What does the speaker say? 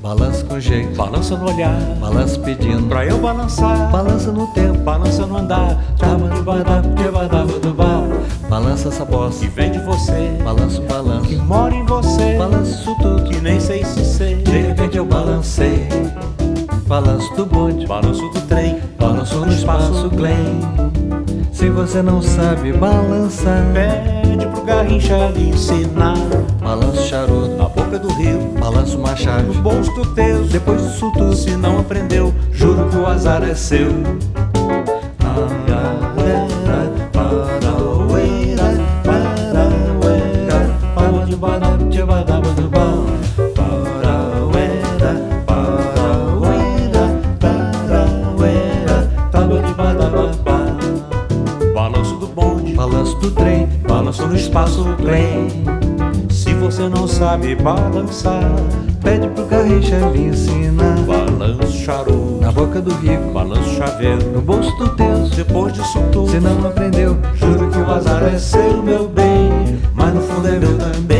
Balança com jeito, balança no olhar, balança pedindo. Pra eu balançar, balança no tempo, balança no andar, tava de badaba, de badaba do bar. Balança essa bosta, que vem de você, balança o balanço, que mora em você, balança isso tudo, que nem sei se sei. de repente eu balancei. Balanço do bonde, Balanço do trem, balanço no espaço Glen. Se você não sabe balançar, Pede pro Garrincha lhe ensinar. balança o charuto, Boca do rio, balança uma chave. no bolso teu. Depois disso tudo, Se não aprendeu, juro que o azar é seu. Balanço do bonde, balanço do trem, balanço no espaço Glen. Você não sabe balançar, pede pro Garrincha lhe ensinar. balanço charuto, Na boca do rico, balanço chaveiro. no bolso do Deus. Depois disso tudo, Se não aprendeu, juro que o azar é seu, meu bem. Mas no fundo é meu também.